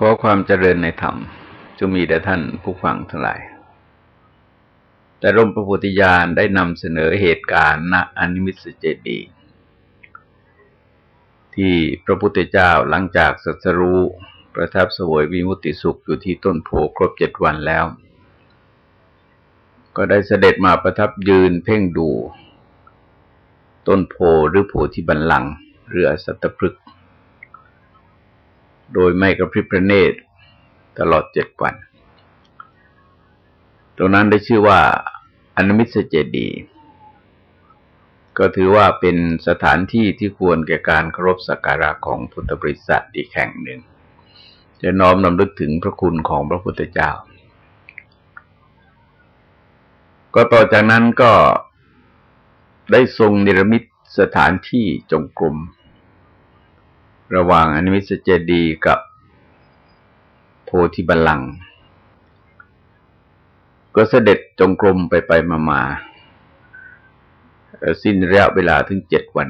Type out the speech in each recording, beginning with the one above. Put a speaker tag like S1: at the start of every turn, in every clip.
S1: ขอความเจริญในธรรมจะมีแด่ท่านผู้ฟังทั้งหลาย แต่ร่มพระพุทธญาณได้นำเสนอเหตุการณ์ณอนิมิตสเจดีที่พระพุทธเจ้าหลังจากสัสรู้ประทับสวยวิมุติสุขอยู่ที่ต้นโพครบเจ็ดวันแล้ว ก็ได้เสด็จมาประทับยืนเพ่งดู ต้นโพหรือโพธิบันลังเรือสัตพฤกษ โดยไม่กระพริบพระเนตรตลอดเจ็ดวัน ตรงนั้นได้ชื่อว่าอนมิสเจดีก็ถือว่าเป็นสถานที่ที่ควรแก่การเคารพสักการะของพุทธบริษัทอีกแห่งหนึ่ง จะน้อมนำลึกถึงพระคุณของพระพุทธเจ้า ก็ต่อจากนั้นก็ได้ทรงนิรมิตสถานที่จงกรม ระหว่างอนิมิสเจดีกับโพธิบัลลังก์ก็เสด็จจงกรมไปไปมามาสิ้นระยะเวลาถึงเจ็ดวัน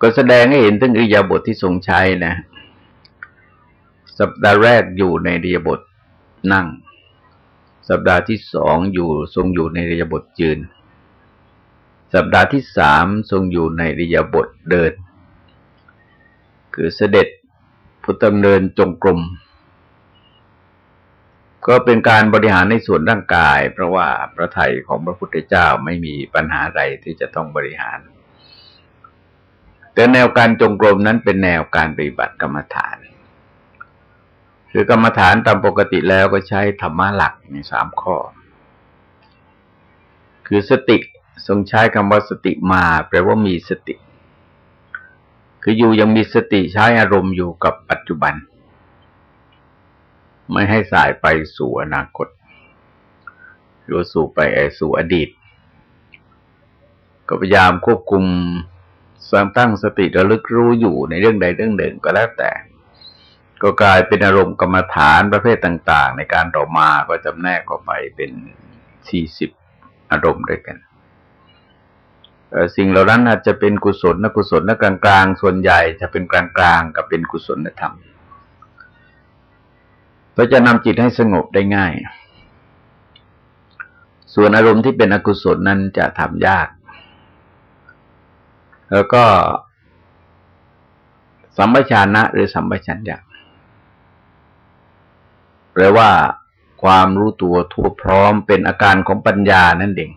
S1: ก็แสดงให้เห็นถึงอิยาบทที่ทรงใช้นะ สัปดาห์แรกอยู่ในอิริยาบถนั่ง สัปดาห์ที่สองอยู่ทรงอยู่ในอิริยาบถยืน สัปดาห์ที่สามทรงอยู่ในริยาบทเดิน คือเสด็จพุทธเดินจงกรมก็เป็นการบริหารในส่วนร่างกาย เพราะว่าพระไทยของพระพุทธเจ้าไม่มีปัญหาใดที่จะต้องบริหาร แต่แนวการจงกรมนั้นเป็นแนวการปฏิบัติกรรมฐานคือกรรมฐานตามปกติแล้วก็ใช้ธรรมะหลักในสามข้อ คือสติ ทรงใช้คำว่าสติมาแปลว่ามีสติ คืออยู่ยังมีสติใช้อารมณ์อยู่กับปัจจุบัน ไม่ให้สายไปสู่อนาคตหรือสู่ไปสู่อดีต ก็พยายามควบคุมสร้างตั้งสติระลึกรู้อยู่ในเรื่องใดเรื่องหนึ่งก็แล้วแต่ ก็กลายเป็นอารมณ์กรรมฐานประเภทต่าง ๆ ในการต่อมาก็จำแนกออกไปเป็นสี่สิบอารมณ์ด้วยกัน สิ่งเหล่านั้นอาจจะเป็นกุศลนกุศลนกลางๆ ส่วนใหญ่จะเป็นกลางๆ กับเป็นกุศลธรรมก็จะนำจิตให้สงบได้ง่าย ส่วนอารมณ์ที่เป็นอกุศลนั้นจะทำยาก แล้วก็สัมปชานะหรือสัมปชัญญะแปลว่าความรู้ตัวทั่วพร้อมเป็นอาการของปัญญานั่นเอง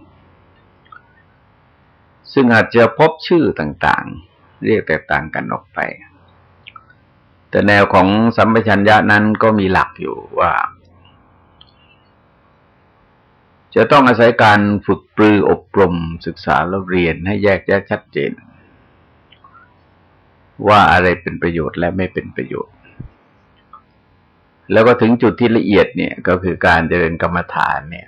S1: ซึ่งอาจจะพบชื่อต่างๆ เรียกแตกต่างกันออกไป แต่แนวของสัมปชัญญะนั้นก็มีหลักอยู่ว่า จะต้องอาศัยการฝึกปรืออบรมศึกษาแล้วเรียนให้แยกแยะชัดเจน ว่าอะไรเป็นประโยชน์และไม่เป็นประโยชน์ แล้วก็ถึงจุดที่ละเอียดเนี่ยก็คือการเจริญกรรมฐานเนี่ย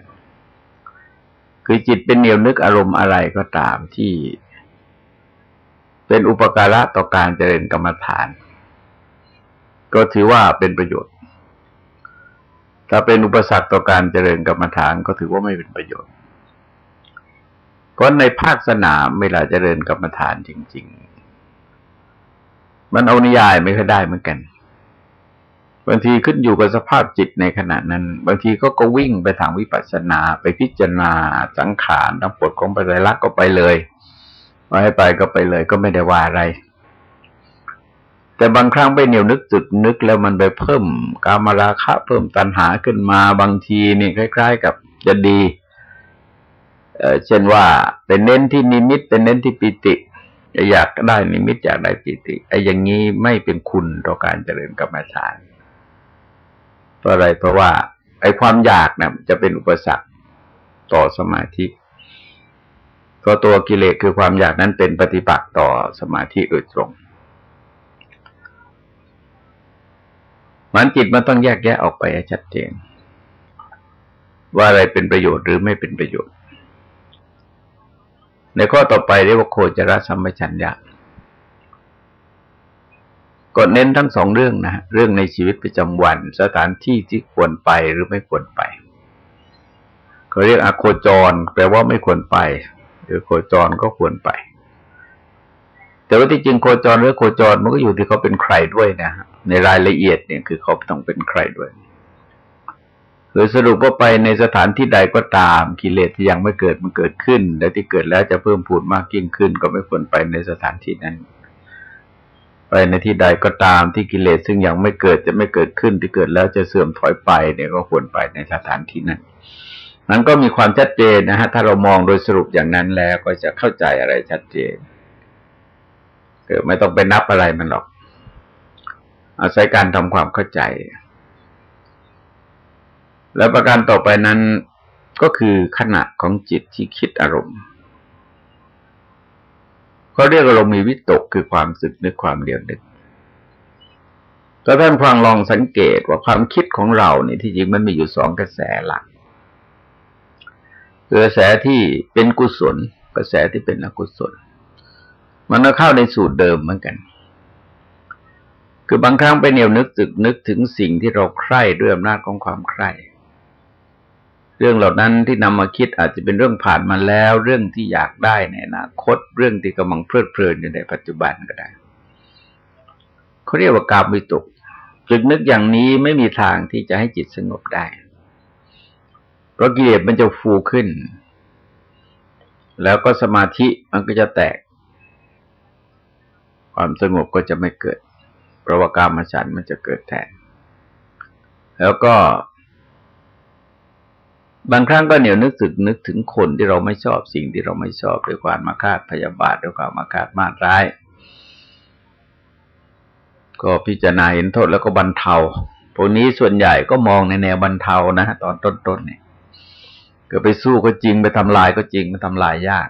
S1: คือจิตเป็นเหนียวนึกอารมณ์อะไรก็ตามที่ เป็นอุปการะต่อการเจริญกรรมฐาน ก็ถือว่าเป็นประโยชน์ ถ้าเป็นอุปสรรคต่อการเจริญกรรมฐานก็ถือว่าไม่เป็นประโยชน์ เพราะในภาคสนามเวลาเจริญกรรมฐานจริง ๆ มันเอานิยายไม่ค่อยได้เหมือนกัน บางทีขึ้นอยู่กับสภาพจิตในขณะนั้น บางทีก็ก็วิ่งไปทางวิปัสสนา ไปพิจารณาสังขารทั้งปวดของปัจจัยลักก็ไปเลยว่าให้ไปก็ไปเลยก็ไม่ได้ว่าอะไร แต่บางครั้งไปเหนียวนึกจุดนึกแล้วมันไปเพิ่มกามราคะ เพิ่มตัณหาขึ้นมาบางทีนี่คล้าย ๆ กับจะดีเเช่นว่าเป็นเน้นที่นิมิตเป็นเน้นที่ปิติอยากได้นิมิตอยากได้ปิติไอ้อย่างนี้ไม่เป็นคุณต่อการเจริญกรรมฐาน เพราะอะไรเพราะว่า ไอ้ความอยากนะจะเป็นอุปสรรคต่อสมาธิเพราะตัวกิเลสคือความอยากนั้นเป็นปฏิปักษ์ต่อสมาธิโดยตรงมันจิตมันต้องแยกแยะออกไปให้ชัดเจนว่าอะไรเป็นประโยชน์หรือไม่เป็นประโยชน์ ในข้อต่อไปเรียกว่าโคจรสัมปชัญญะ ก็เน้นทั้งสองเรื่องนะเรื่องในชีวิตประจำวัน สถานที่ที่ควรไปหรือไม่ควรไปเขาเรียกอโคจร แปลว่าไม่ควรไป หรือโคจรก็ควรไป แต่ว่าที่จริงโคจรหรือโคจรมันก็อยู่ที่เขาเป็นใครด้วยนะในรายละเอียดเนี่ยคือเขาต้องเป็นใครด้วยโดยสรุปว่าไปในสถานที่ใดก็ตามกิเลสที่ยังไม่เกิดมันเกิดขึ้น และที่เกิดแล้วจะเพิ่มพูนมากยิ่งขึ้น ก็ไม่ควรไปในสถานที่นั้น ไปในที่ใดก็ตามที่กิเลสซึ่งยังไม่เกิดจะไม่เกิดขึ้นที่เกิดแล้วจะเสื่อมถอยไปเนี่ยก็ควรไปในสถานที่นั้นนั้นก็มีความชัดเจนนะฮะถ้าเรามองโดยสรุปอย่างนั้นแล้วก็จะเข้าใจอะไรชัดเจนเกิดไม่ต้องไปนับอะไรมันหรอก อาศัยการทำความเข้าใจ แล้วประการต่อไปนั้นก็คือขณะของจิตที่คิดอารมณ์ เขาเรียกอารมณ์มีวิตกคือความสึกนึกความเดียวนึกก็ท่านฟังลองสังเกตว่าความคิดของเราเนี่ยที่จริงมันมีอยู่สองกระแสหลักกระแสที่เป็นกุศล กระแสที่เป็นอกุศล มันก็เข้าในสูตรเดิมเหมือนกัน คือบางครั้งไปเหนียวนึกตึกนึกถึงสิ่งที่เราใคร่ด้วยอำนาจของความใคร่ เรื่องเหล่านั้นที่นำมาคิดอาจจะเป็นเรื่องผ่านมาแล้ว เรื่องที่อยากได้ในอนาคต เรื่องที่กำลังเพลิดเพลินอยู่ในปัจจุบันก็ได้เขาเรียกว่ากาบวิตกตึกนึกอย่างนี้ไม่มีทางที่จะให้จิตสงบได้ราะกิเลสมันจะฟูขึ้น แล้วก็สมาธิมันก็จะแตก ความสงบก็จะไม่เกิด เพราะว่าการมฉันมันจะเกิดแทน แล้วก็ บางครั้งก็เหนียวนึกถึงนึกถึงคนที่เราไม่ชอบสิ่งที่เราไม่ชอบด้วยความมาคาดพยาบาทด้วยความมาคาดมาดร้าย ก็พิจารณาเห็นโทษแล้วก็บรรเทาพวกนี้ส่วนใหญ่ก็มองในแนวบรรเทานะตอนต้นๆเนี่ยก็ไปสู้ก็จริงไปทำลายก็จริงมันทำลายยาก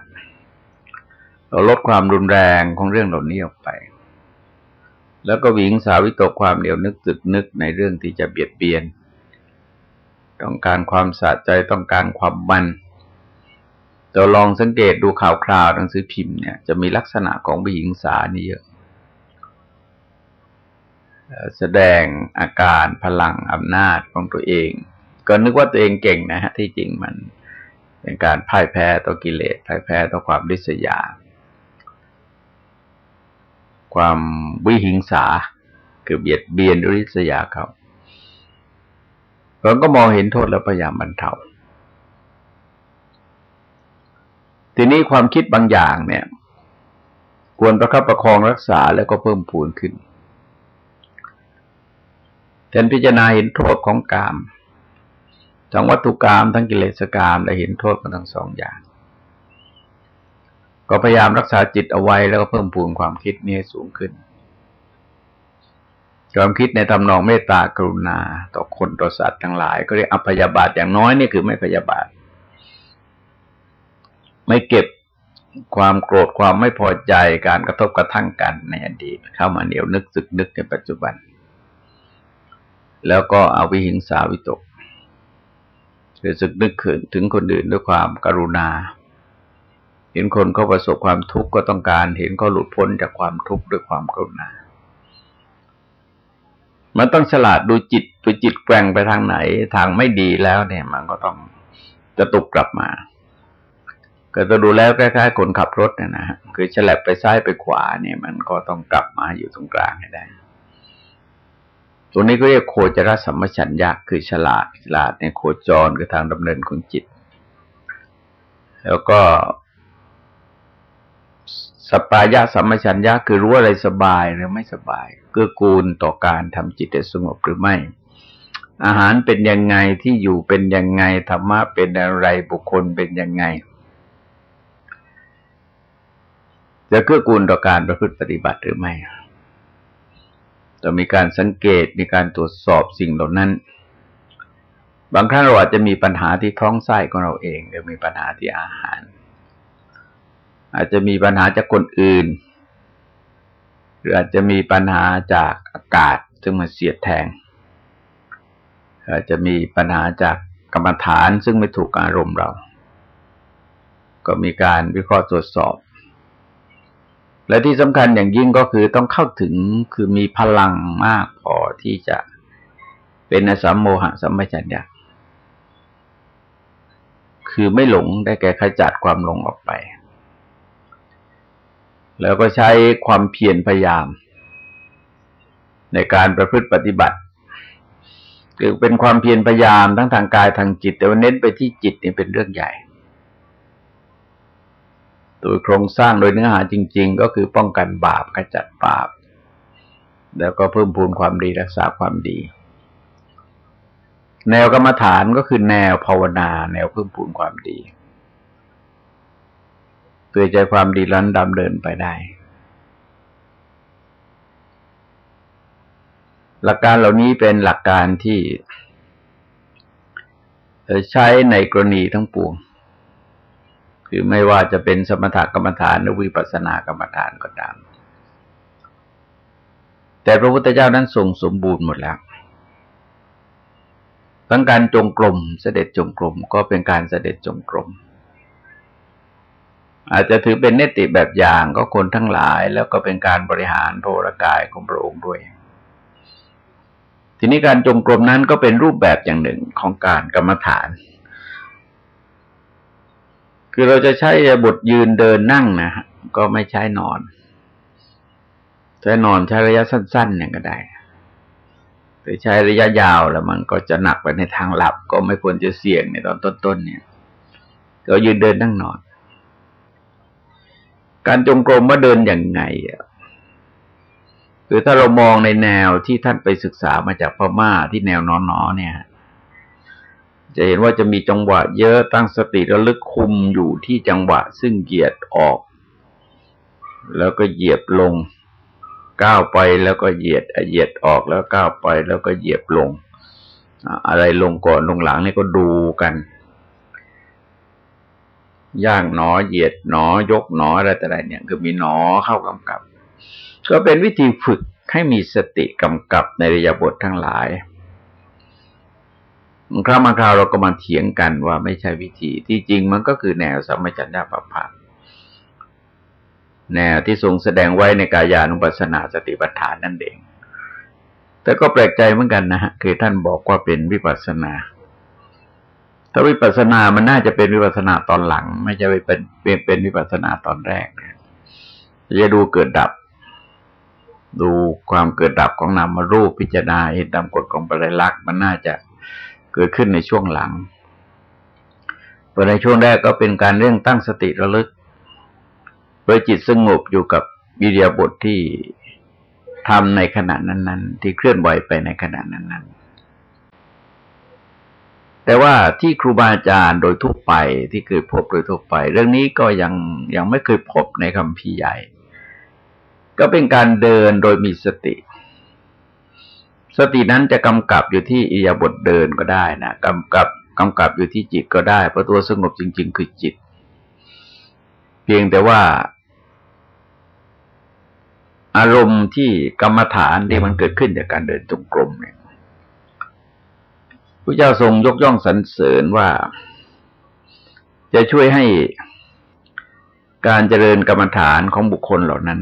S1: เราลดความรุนแรงของเรื่องเหล่านี้ออกไป แล้วก็วิงสาวิตกความเดียวนึกตึกนึกในเรื่องที่จะเบียดเบียน ต้องการความสะใจต้องการความมันเราลองสังเกตดูข่าวคราวหนังสือพิมพ์เนี่ยจะมีลักษณะของวิงสานี่เยอะ แสดงอาการพลังอำนาจของตัวเอง ก็นึกว่าตัวเองเก่งนะฮะที่จริงมันเป็นการพ่ายแพ้ต่อกิเลสพ่ายแพ้ต่อความริษยา ความวิหิงสาคือเบียดเบียนริษยาเขา เราก็มองเห็นโทษแล้วพยายามบรรเทาทีนี้ความคิดบางอย่างเนี่ย ควรประคับประคองรักษาแล้วก็เพิ่มพูนขึ้นแทนพิจารณาเห็นโทษของกาม ทั้งวัตถุกรรมทั้งกิเลสกรรมได้เห็นโทษกันทั้งสองอย่าง ก็พยายามรักษาจิตเอาไว้แล้วก็เพิ่มพูนความคิดนี้สูงขึ้น ความคิดในทำนองเมตตากรุณา ต่อคนต่อสัตว์ทั้งหลาย ก็เรียกอภยาบาทอย่างน้อยนี่คือไม่พยาบาท ไม่เก็บความโกรธความไม่พอใจการกระทบกระทั่งกันในอดีตเข้ามาเหนียวนึกสึกนึกในปัจจุบัน แล้วก็เอาวิหิงสาวิตกรือสึกนึกถึงคนอื่นด้วยความกรุณา เห็นคนเขาประสบความทุกข์ก็ต้องการ เห็นเขาหลุดพ้นจากความทุกข์ด้วยความกรุณา มันต้องฉลาดดูจิตดูจิตแกว่งไปทางไหน ทางไม่ดีแล้วเนี่ย มันก็ต้องจะตกกลับมา ก็จะดูแล้วคล้ายๆคนขับรถเนี่ยนะฮะคือฉลับไปซ้ายไปขวาเนี่ย มันก็ต้องกลับมาอยู่ตรงกลางให้ได้ตัวนี้ก็เรียกโคจรสัมมชัญญะคือฉลาดฉลาดในโคจรคือทางดำเนินของจิต แล้วก็สปายะสัมมชัญญะคือรู้อะไรสบายหรือไม่สบาย เกื้อกูลต่อการทำจิตให้สงบหรือไม่ อาหารเป็นยังไงที่อยู่เป็นยังไงธรรมะเป็นอะไรบุคคลเป็นยังไง จะเกื้อกูลต่อการประพฤติปฏิบัติหรือไม่ต้องมีการสังเกตมีการตรวจสอบสิ่งเหล่านั้น บางครั้งเราอาจจะมีปัญหาที่ท้องไส้ของเราเองหรือมีปัญหาที่อาหาร อาจจะมีปัญหาจากคนอื่น หรืออาจจะมีปัญหาจากอากาศซึ่งมาเสียดแทง อาจจะมีปัญหาจากกรรมฐานซึ่งไม่ถูกอารมณ์เรา ก็มีการวิเคราะห์ตรวจสอบ และที่สำคัญอย่างยิ่งก็คือต้องเข้าถึงคือมีพลังมากพอที่จะเป็นอสัมโมหะสัมปชัญญะคือไม่หลงได้แก่ขจัดความหลงออกไป แล้วก็ใช้ความเพียรพยายาม ในการประพฤติปฏิบัติ คือเป็นความเพียรพยายามทั้งทางกายทางจิต แต่ว่าเน้นไปที่จิตนี่เป็นเรื่องใหญ่โดยโครงสร้างโดยเนื้อหาจริง ๆ ก็คือป้องกันบาปขจัดบาป แล้วก็เพิ่มพูนความดีรักษาความดี แนวกรรมฐานก็คือแนวภาวนา แนวเพิ่มพูนความดี เพื่อใจความดีลันดำเดินไปได้ หลักการเหล่านี้เป็นหลักการที่ใช้ในกรณีทั้งปวง คือไม่ว่าจะเป็นสมถกรรมฐานหรือวิปัสสนากรรมฐานก็ตาม แต่พระพุทธเจ้านั้นทรงสมบูรณ์หมดแล้วทั้งการจงกรมเสด็จจงกรมก็เป็นการเสด็จจงกรม อาจจะถือเป็นเนติแบบอย่างก็คนทั้งหลาย แล้วก็เป็นการบริหารโพรกายของพระองค์ด้วย ทีนี้การจงกรมนั้นก็เป็นรูปแบบอย่างหนึ่งของการกรรมฐาน คือเราจะใช้บทยืนเดินนั่งนะฮะก็ไม่ใช้นอนใช้นอนใช้ระยะสั้นๆอย่างก็ได้แต่ใช้ระยะยาวแล้วมันก็จะหนักไปในทางหลับ ก็ไม่ควรจะเสี่ยงในตอนต้นๆเนี่ย ก็ยืนเดินนั่งนอน การจงกรมว่าเดินอย่างไงคือถ้าเรามองในแนวที่ท่านไปศึกษามาจากพม่าที่แนวนอนๆเนี่ย จะเห็นว่าจะมีจังหวะเยอะตั้งสติระลึกคุมอยู่ที่จังหวะซึ่งเหยียดออก แล้วก็เหยียบลงก้าวไปแล้วก็เหยียดเหยียดออกแล้วก้าวไปแล้วก็เหยียบลง อะไรลงก่อนลงหลังนี่ก็ดูกัน ย่างหนอเหยียดหนอยกหนออะไรต่ออะไรเนี่ยคือมีหนอเข้ากำกับ ก็เป็นวิธีฝึกให้มีสติกำกับในระยะบททั้งหลายครั้งบาคราวเราก็มาเถียงกันว่าไม่ใช่วิธี ที่จริงมันก็คือแนวสมัจัญญาปภะแนวที่ทรงแสดงไว้ในกายานุปัสสนาสติปัฏฐานนั่นเอง แต่ก็แปลกใจเหมือนกันนะฮะคือท่านบอกว่าเป็นวิปัสสนา ถ้าวิปัสสนามันน่าจะเป็นวิปัสสนาตอนหลัง ไม่ใช่เป็นเป็นเป็นวิปัสสนาตอนแรกนะจะดูเกิดดับ ดูความเกิดดับของนามรูปพิจารณาเห็นตามกฎของปริลักษณ์มันน่าจะเกิดขึ้นในช่วงหลังเในช่วงแรกก็เป็นการเรื่องตั้งสติระลึกเพื่อจิตสงบอยู่กับวิริยบทที่ทำในขณะนั้น ๆ ที่เคลื่อนไหวไปในขณะนั้น ๆ แต่ว่าที่ครูบาอาจารย์โดยทั่วไปที่เคยพบโดยทั่วไป เรื่องนี้ก็ยังยังไม่เคยพบในคำพีใหญ่ ก็เป็นการเดินโดยมีสติ สตินั้นจะกำกับอยู่ที่อิยาบทเดินก็ได้นะกำกับกำกับอยู่ที่จิตก็ได้เพราะตัวสงบจริง ๆ คือจิต เพียงแต่ว่า อารมณ์ที่กรรมฐานที่มันเกิดขึ้นจากการเดินจงกรมเนี่ย พระเจ้าทรงยกย่องสรรเสริญว่า จะช่วยให้การเจริญกรรมฐานของบุคคลเหล่านั้น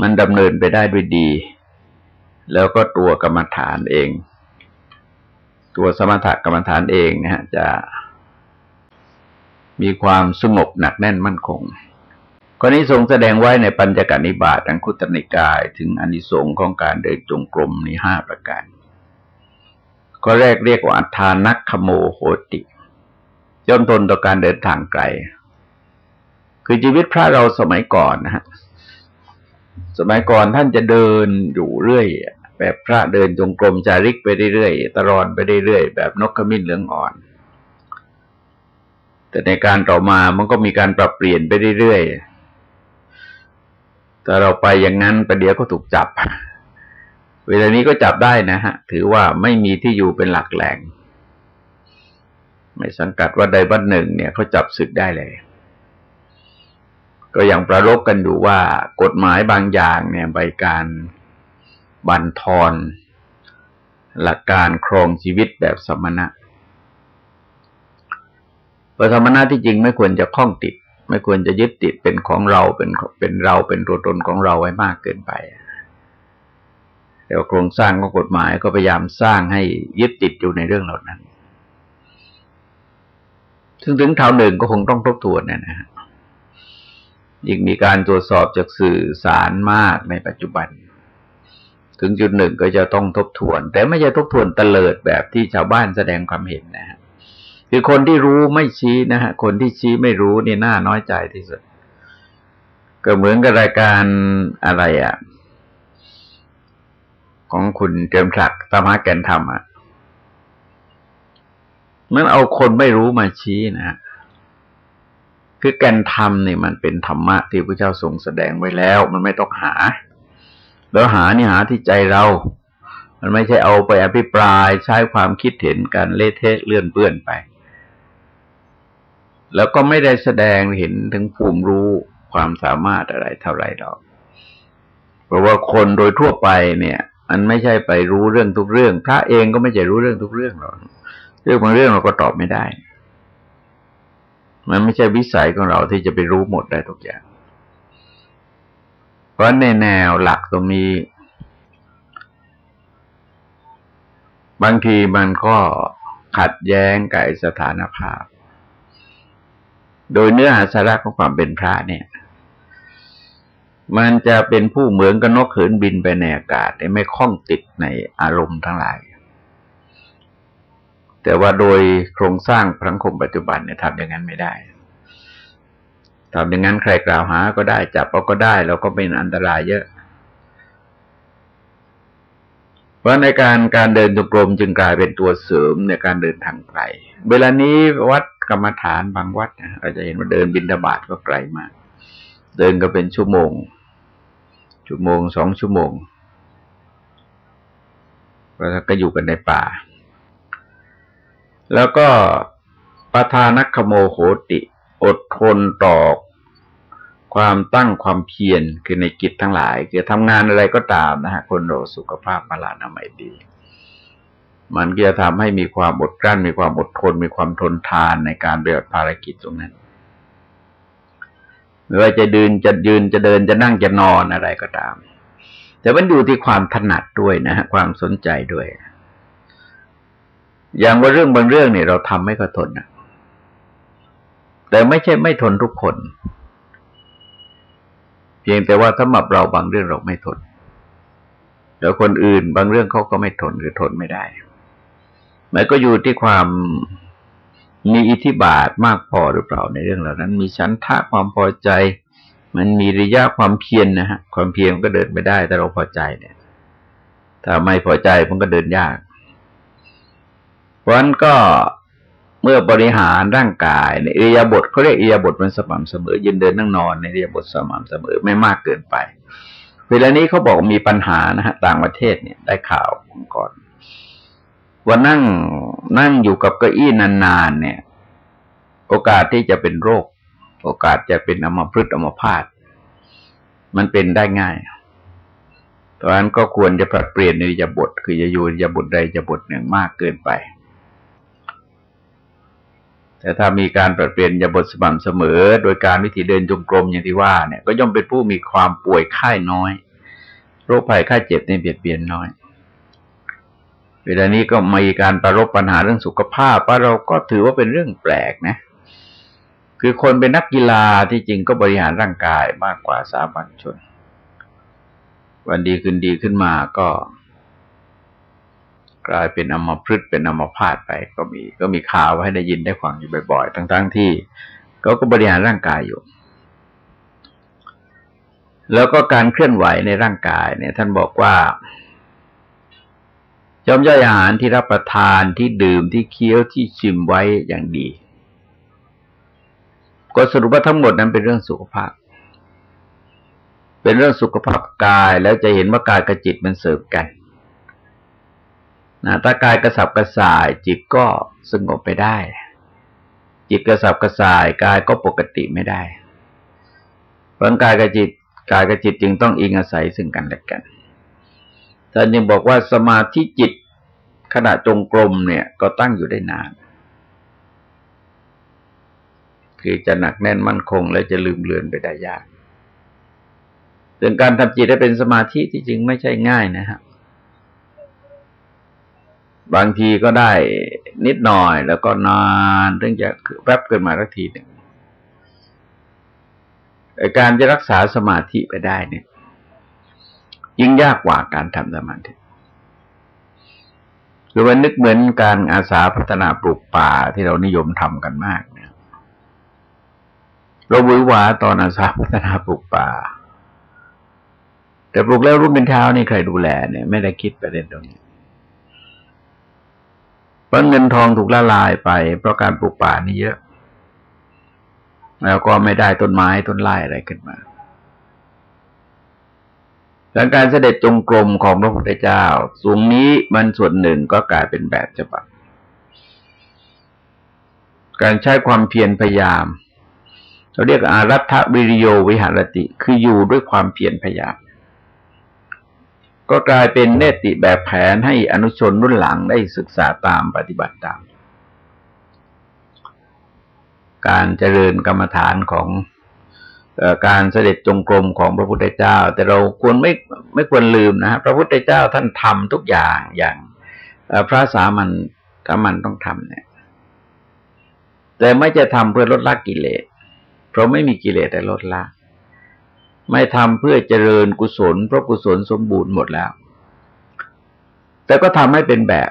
S1: มันดำเนินไปได้ด้วยดี แล้วก็ตัวกรรมฐานเอง ตัวสมถกรรมฐานเองนะฮะจะมีความสงบหนักแน่นมั่นคงข้อนี้ทรงแสดงไว้ในปัญจกนิบาตอังคุตนิกาย ถึงอนิสงค์ของการเดินจงกรมนี้ห้าประการ ก็แรกเรียกว่าอัฐานักขโมโหติย่อมทนต่อการเดินทางไกล คือชีวิตพระเราสมัยก่อนนะฮะ สมัยก่อนท่านจะเดินอยู่เรื่อย แบบพระเดินจงกรมจาริกไปเรื่อยๆตลอดไปเรื่อยๆแบบนกขมิ้นเหลืองอ่อน แต่ในการต่อมามันก็มีการปรับเปลี่ยนไปเรื่อยๆแต่เราไปอย่างนั้นประเดี๋ยวก็ถูกจับ เวลานี้ก็จับได้นะฮะ ถือว่าไม่มีที่อยู่เป็นหลักแหล่ง ไม่สังกัดว่าใดบ้านหนึ่ง เนี่ยเขาจับศึกได้เลย ก็อยังประลบกันอยู่ว่ากฎหมายบางอย่างเนี่ยใบการบันทอนหลักการครองชีวิตแบบสมณะเพราะสมณะที่จริงไม่ควรจะคล้องติด ไม่ควรจะยึดติดเป็นของเราเป็นเป็นเราเป็นตัวตนของเราไว้มากเกินไป แต่โครงสร้างของกฎหมายก็พยายามสร้างให้ยึดติดอยู่ในเรื่องเหล่านั้น ซึ่งถึงเท่าหนึ่งก็คงต้องทบทวนนะนะยิ่งมีการตรวจสอบจากสื่อสารมากในปัจจุบัน ถึงจุดหนึ่งก็จะต้องทบทวน แต่ไม่ใช่ทบทวนเตลิดแบบที่ชาวบ้านแสดงความเห็นนะฮะคือคนที่รู้ไม่ชี้นะฮะคนที่ชี้ไม่รู้นี่น่าน้อยใจที่สุด ก็เหมือนกับรายการอะไรอะ่ะ ของคุณเจิมศักดิ์ตามาแกนธรรมอะมันเอาคนไม่รู้มาชี้นะคือแกนธรรมนี่มันเป็นธรรมะที่พระเจ้าทรงแสดงไว้แล้ว มันไม่ต้องหา แล้วหานี่หาที่ใจเรา มันไม่ใช่เอาไปอภิปรายใช้ความคิดเห็นกันเละเทะเลื่อนเปื้อนไป แล้วก็ไม่ได้แสดงเห็นถึงภูมิรู้ความสามารถอะไรเท่าไรหรอก เพราะว่าคนโดยทั่วไปเนี่ย มันไม่ใช่ไปรู้เรื่องทุกเรื่อง พระเองก็ไม่ใช่รู้เรื่องทุกเรื่องหรอกเรื่องบางเรื่องเราก็ตอบไม่ได้ มันไม่ใช่วิสัยของเราที่จะไปรู้หมดได้ทุกอย่าง เพราะในแนวหลักตรงนี้ บางทีมันก็ขัดแย้งกับสถานภาพ โดยเนื้อหาสาระของความเป็นพระเนี่ย มันจะเป็นผู้เหมือนกับนกเขินบินไปในอากาศไม่คล้องติดในอารมณ์ทั้งหลาย แต่ว่าโดยโครงสร้างสังคมปัจจุบันเนี่ยทำอย่างนั้นไม่ได้ทำอย่างนั้นใครกล่าวหาก็ได้จับเอาก็ได้แล้วก็เป็นอันตรายเยอะ เพราะในการการเดินจงกรมจึงกลายเป็นตัวเสริมในการเดินทางไกล เวลานี้วัดกรรมฐานบางวัดเราจะเห็นว่าเดินบินดาบาดก็ไกลมาก เดินก็เป็นชั่วโมง ชั่วโมงสองชั่วโมงแล้วก็อยู่กันในป่า แล้วก็ประธานักขโมโหติ อดทนต่อความตั้งความเพียรคือในกิจทั้งหลาย คือทำงานอะไรก็ตามนะฮะ คนเราสุขภาพมาลานามัยดี มันก็จะทำให้มีความอดกลั้น มีความอดทน มีความทนทานในการปฏิบัติภารกิจตรงนั้น ไม่ว่าจะเดินจะยืนจะเดินจะนั่งจะนอนอะไรก็ตาม แต่มันอยู่ที่ความถนัดด้วยนะฮะความสนใจด้วย อย่างว่าเรื่องบางเรื่องเนี่ยเราทำไม่ก็ทนนะแต่ไม่ใช่ไม่ทนทุกคน เพียงแต่ว่าสำหรับเราบางเรื่องเราไม่ทนแล้วคนอื่นบางเรื่องเขาก็ไม่ทนหรือทนไม่ได้มันก็อยู่ที่ความ มีอิทธิบาทมากพอหรือเปล่าในเรื่องเหล่านั้น มีชั้นท่าความพอใจ มันมีระยะความเพียรนนะฮะความเพียรก็เดินไปได้แต่เราพอใจเนี่ย ถ้าไม่พอใจมันก็เดินยากเพราะนั้นก็เมื่อบริหารร่างกายในอียบทเขาเรียกอียบทมันสม่ำเสมอยืนเดินนั่งนอนในอียบทสม่ำเสมอไม่มากเกินไป เวลานี้เขาบอกมีปัญหานะฮะต่างประเทศเนี่ยได้ข่าวก่อน ว่านั่งนั่งอยู่กับเก้าอี้นานๆเนี่ย โอกาสที่จะเป็นโรค โอกาสจะเป็นอัมพฤกษ์อัมพาตมันเป็นได้ง่ายเพราะฉะนั้นก็ควรจะปรับเปลี่ยนในยาบท คือจะอยู่ยาบทใดยาบทหนึ่งมากเกินไป แต่ถ้ามีการปรับเปลี่ยนยาบทสม่ำเสมอ โดยการวิธีเดินจงกรมอย่างที่ว่าเนี่ย ก็ย่อมเป็นผู้มีความป่วยไข้น้อย โรคภัยไข้เจ็บในเบียดเบียนน้อย เวลานี้ก็มีการประรบปัญหาเรื่องสุขภาพว่าเราก็ถือว่าเป็นเรื่องแปลกนะ คือคนเป็นนักกีฬาที่จริงก็บริหารร่างกายมากกว่าสามัญชน วันดีขึ้นดีขึ้นมาก็ กลายเป็นอมพฤกเป็นอมพาตไป ก็มีก็มีข่าวให้ได้ยินได้ฟังอยู่บ่อยๆ ทั้งๆทที่เขาก็บริหารร่างกายอยู่แล้วก็การเคลื่อนไหวในร่างกายเนี่ย ท่านบอกว่า จอมย่อยอาหารที่รับประทานที่ดื่มที่เคี้ยวที่ชิมไว้อย่างดี ก็สรุปว่าทั้งหมดนั้นเป็นเรื่องสุขภาพ เป็นเรื่องสุขภาพกายแล้วจะเห็นว่ากายกับจิตมันเสริมกันนะถ้ากายกระสับกระส่าย จิตก็สงบไปได้ จิตกระสับกระส่าย กายก็ปกติไม่ได้เพราะกายกับจิตกายกับจิตจึงต้องอิงอาศัยซึ่งกันและกัน ท่านยังบอกว่าสมาธิจิตขณะจงกรมเนี่ย ก็ตั้งอยู่ได้นาน คือจะหนักแน่นมั่นคง และจะลืมเลือนไปได้ยากเรื่องการทำจิตให้เป็นสมาธิที่จริงไม่ใช่ง่ายนะฮะบางทีก็ได้นิดหน่อย แล้วก็นานถึงจะแป๊บเกินมาสักทีหนึ่งการจะรักษาสมาธิไปได้เนี่ย ยิ่งยากกว่าการทำสมาธิคือว่านึกเหมือนการอาสาพัฒนาปลูกป่าที่เรานิยมทำกันมากเนี่ยเราวิวาตอนอาสาพัฒนาปลูกป่า แต่ปลูกแล้วรุ่งเป็นเช้านี่ใครดูแลเนี่ย ไม่ได้คิดประเด็นตรงนี้เพราะเงินทองถูกละลายไป เพราะการปลูกป่านี่เยอะ แล้วก็ไม่ได้ต้นไม้ต้นไม้อะไรขึ้นมา ดังการเสด็จจงกรมของพระพุทธเจ้าสูงนี้มันส่วนหนึ่งก็กลายเป็นแบบฉบับ การใช้ความเพียรพยายาม เราเรียกอารัฐวิริโยวิหารติ คืออยู่ด้วยความเพียรพยายาม ก็กลายเป็นเนติแบบแผนให้อนุชนรุ่นหลังได้ศึกษาตามปฏิบัติตาม การเจริญกรรมฐานของ การเสด็จจงกรมของพระพุทธเจ้า แต่เราควรไม่ไม่ควรลืมนะพระพุทธเจ้าท่านทำทุกอย่างอย่างพระสามัญสามัญต้องทำเนี่ย แต่ไม่จะทำเพื่อลดละกิเลส เพราะไม่มีกิเลสแต่ลดละไม่ทำเพื่อเจริญกุศล เพราะกุศลสมบูรณ์หมดแล้ว แต่ก็ทำให้เป็นแบบ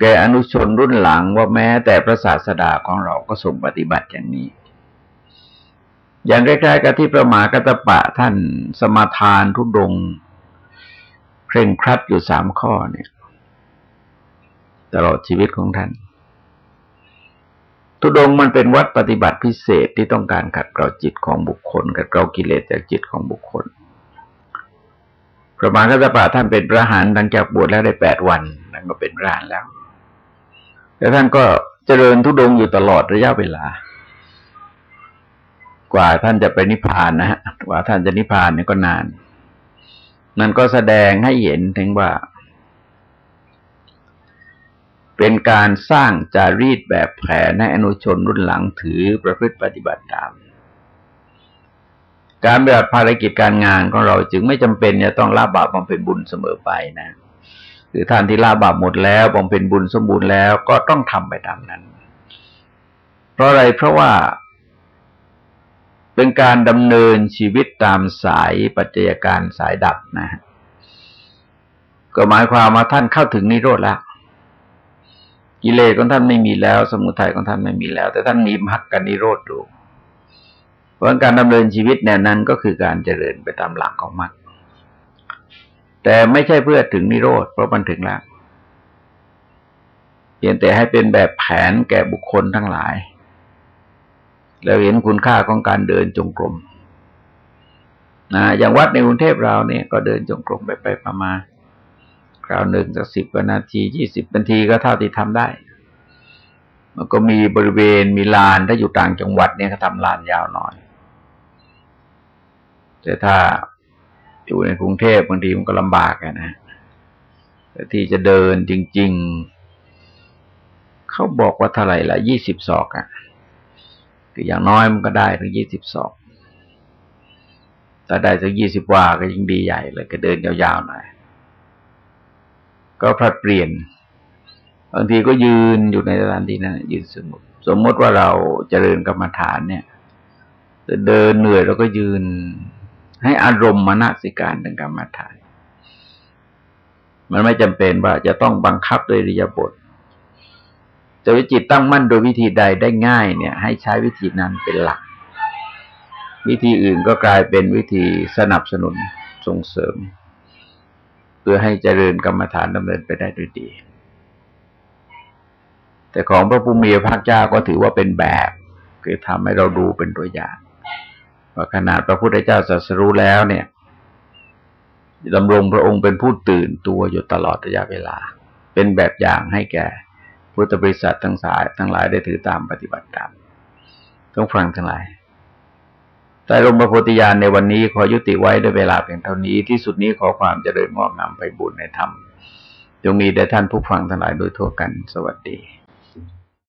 S1: แก่อนุชนรุ่นหลังว่าแม้แต่พระศาสดาของเราก็ทรงปฏิบัติอย่างนี้ อย่างใกล้ๆกับที่ประมากัตปะท่านสมาทานทุดงเคร่งครัดอยู่สามข้อเนี่ย ตลอดชีวิตของท่าน ทุดงมันเป็นวัดปฏิบัติพิเศษที่ต้องการขัดเกลาจิตของบุคคล ขัดเกลากิเลสจากจิตของบุคคลประมากัตปะท่านเป็นพระหานหลังจากบวชแล้วได้แปดวันนั่นก็เป็นพระหานแล้ว แต่ท่านก็เจริญทุดงอยู่ตลอดระยะเวลา กว่าท่านจะไปนิพพานนะฮะกว่าท่านจะนิพพานเนี่ยก็นานนั่นก็แสดงให้เห็นถึงว่า เป็นการสร้างจารีตแบบแผนให้อนุชนรุ่นหลังถือประพฤติปฏิบัติตาม การปฏิบัติภารกิจการงานของเราจึงไม่จำเป็นจะต้องละบาปบำเพ็ญบุญเสมอไปนะคือท่านที่ละบาปหมดแล้วบำเพ็ญบุญสมบูรณ์แล้วก็ต้องทำไปตามนั้น เพราะอะไรเพราะว่า เป็นการดำเนินชีวิตตามสายปัจจัยการสายดับนะก็หมายความว่าท่านเข้าถึงนิโรธแล้วกิเลสของท่านไม่มีแล้ว สมุทัยของท่านไม่มีแล้ว แต่ท่านมีมรรคกันนิโรธดูเพราะการดำเนินชีวิตแนวนั้นก็คือการเจริญไปตามหลักของมรรคแต่ไม่ใช่เพื่อถึงนิโรธเพราะมันถึงแล้วเพียงแต่ให้เป็นแบบแผนแก่บุคคลทั้งหลาย แล้วเห็นคุณค่าของการเดินจงกรมนะอย่างวัดในกรุงเทพเราเนี่ยก็เดินจงกรมไปไปประมาณคราวหนึ่งสักสิบนาทียี่สิบนาทีก็เท่าที่ทำได้ มันก็มีบริเวณมีลานถ้าอยู่ต่างจังหวัดเนี่ยเขาทำลานยาวหน่อย แต่ถ้าอยู่ในกรุงเทพบางทีมันก็ลำบากนะแต่ที่จะเดินจริง ๆ เขาบอกว่าเท่าไหร่ละยี่สิบศอกอะ่ะ คืออย่างน้อยมันก็ได้ถึงยี่สิบสองถ้าได้ถึงยี่สิบว่าก็ยิ่งดีใหญ่เลยก็เดินยาวๆหน่อย ก็พลัดเปลี่ยน บางทีก็ยืนอยู่ในสถานที่นั้นยืนสงบสมมติว่าเราจเจริญกรรมฐานเนี่ยเดินเหนื่อยเราก็ยืน ให้อารมณ์มณสิการทางกรรมฐาน มันไม่จำเป็นว่าจะต้องบังคับโดยริยบท แต่วิจิตตั้งมั่นโดยวิธีใดได้ง่ายเนี่ย ให้ใช้วิธีนั้นเป็นหลัก วิธีอื่นก็กลายเป็นวิธีสนับสนุนส่งเสริม เพื่อให้เจริญกรรมฐานดำเนินไปได้ด้วยดี แต่ของพระภูมิพระเจ้าก็ถือว่าเป็นแบบ คือทำให้เราดูเป็นตัวอย่างว่าขนาดพระพุทธเจ้าสัสรู้แล้วเนี่ยดำรงพระองค์เป็นผู้ตื่นตัวอยู่ตลอดระยะเวลา เป็นแบบอย่างให้แก่ พุทธบริษัททั้งสายทั้งหลายได้ถือตามปฏิบัติตามต้องฟังทั้งหลายแต่ลมพระโพธิญาณในวันนี้ขอยุติไว้ด้วยเวลาเพียงเท่านี้ที่สุดนี้ขอความเจริญงอกงามไปบุญในธรรมจงมีแด่ท่านผู้ฟังทั้งหลายโดยทั่วกันสวัสดี